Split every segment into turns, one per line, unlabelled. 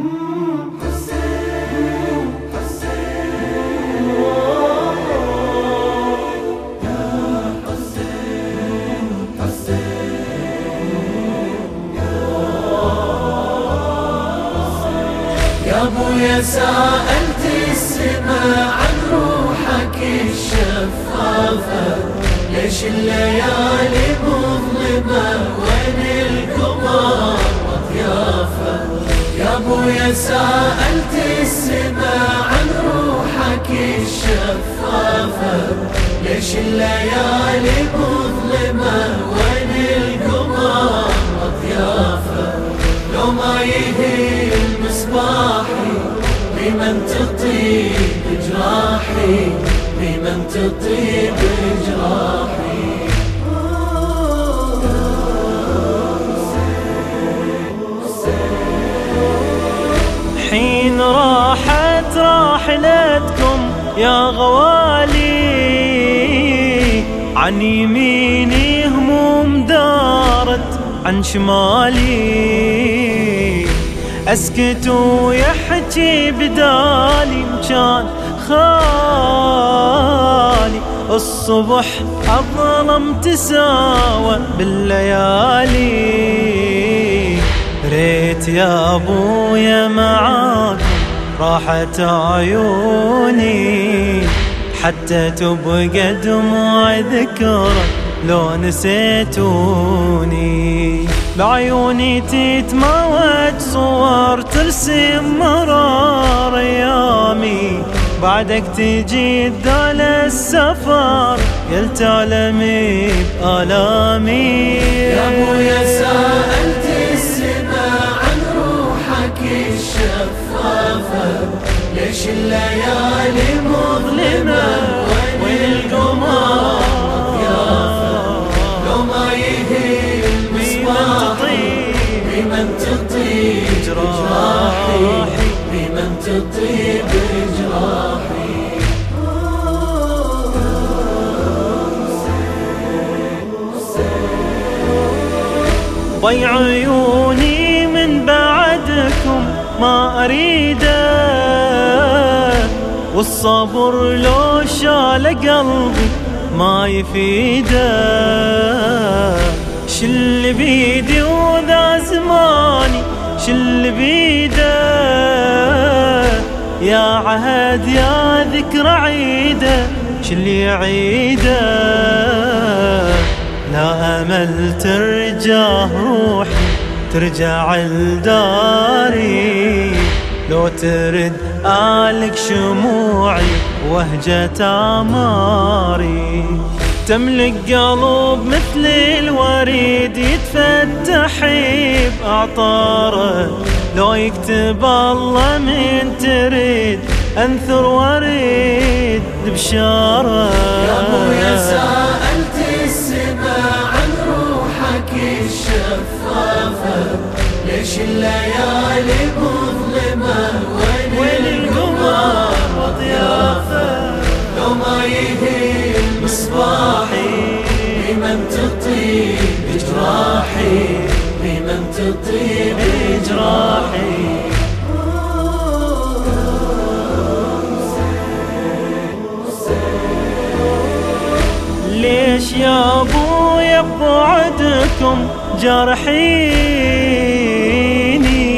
يا أبويا سألت السماء عن روحك الشفافة. ليش الليالي مظلمة؟ أبويا سألت السماء عن روحك الشفافة. ليش الليالي مظلمة وين القمر وضيافة لو ما يهي المصباحي بمن تطيب جراحي؟ بمن تطيب جراحي؟
راحلتكم يا غوالي. عن يميني هموم دارت عن شمالي. أسكت ويحكي بدالي مكان خالي. الصبح الظلم تساوى بالليالي. ريت يا أبويا معاكم راحت عيوني. حتى تبقى دموع ذكرى لو نسيتوني. بعيوني تتموج صور ترسم مرار أيامي. بعدك تجي الدال السفر يلتعلمي بآلامي.
يا ابويا سألت ليش الليالي مظلمة وين القمر ضيافة لو ما يهي المصباح بمن تطيب جراحي بمن تطيب جراحي
ضي عيوني من بعدكم ما أريده والصبر لو شال قلبي ما يفيده. شل بيدي وذا زماني شل بيده. يا عهد يا ذكرى عيده شل يعيده. لا أمل ترجع روحي ترجع لداري. لو ترد آلك شموعي وهجة أماري تملك قلب مثل الوريد يتفتح بأعطاره. لو يكتب الله من تريد أنثر وريد بشارة.
يا لو ما يهي المصباحي بمن تطيب جراحي بمن تطيب جراحي
ليش يا ابويا جرحيني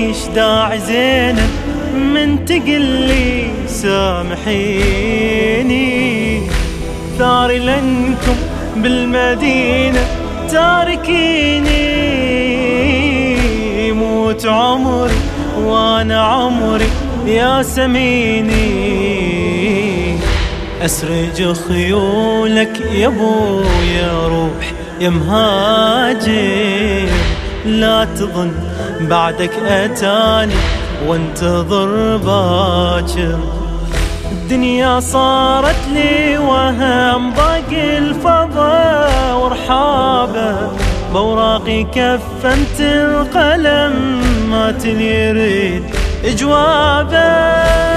إيش داعي زينب من تقلي؟ سامحيني. ثاري لنكم بالمدينة تاركيني. يموت عمري وأنا عمري يا سميني. أسرج خيولك يا أبويا روح يا مهاجر. لا تظن بعدك أتاني وانتظر باكر. الدنيا صارت لي وهم ضاق الفضا ورحابة. بوراقي كفنت القلم ما يريد جوابه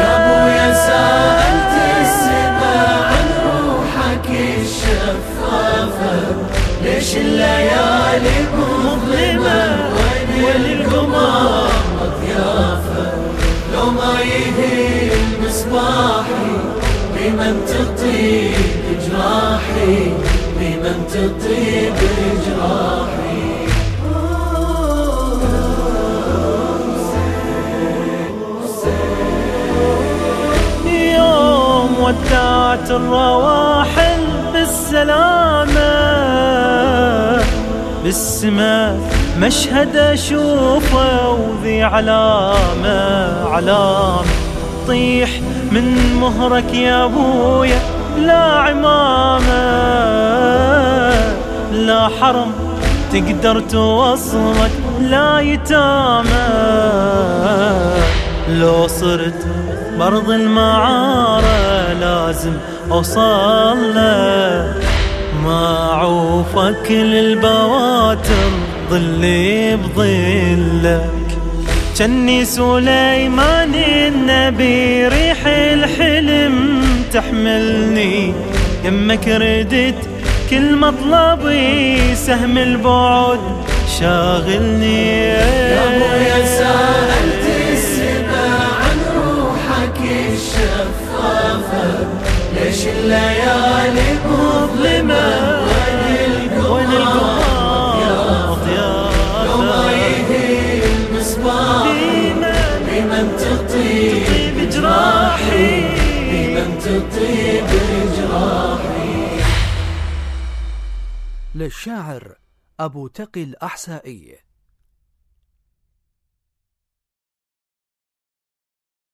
يا أبويا سألت السماء عن روحك الشفافة. ليش الليالي مظلمة؟ وين القمر لمن تطيب جراحي
لمن تطيب جراحي ودعت الرواحل بالسلامة بالسماء مشهد أشوفه وذي علامة علامة. طيح من مهرك يا أبويا. لا عمامة لا حرم تقدر توصلك لا يتامى. لو صرت برض المعارة لازم أوصل له ما عوفك للبواتر ظلي بظلك. جني سليمان النبي ريح الحلم تحملني. يمك ردت كل مطلبي سهم البعد شاغلني.
يا أبويا سألت السماء عن روحك الشفافة ليش الليالي تطيب جراحي
للشاعر أبو تقي الأحسائي.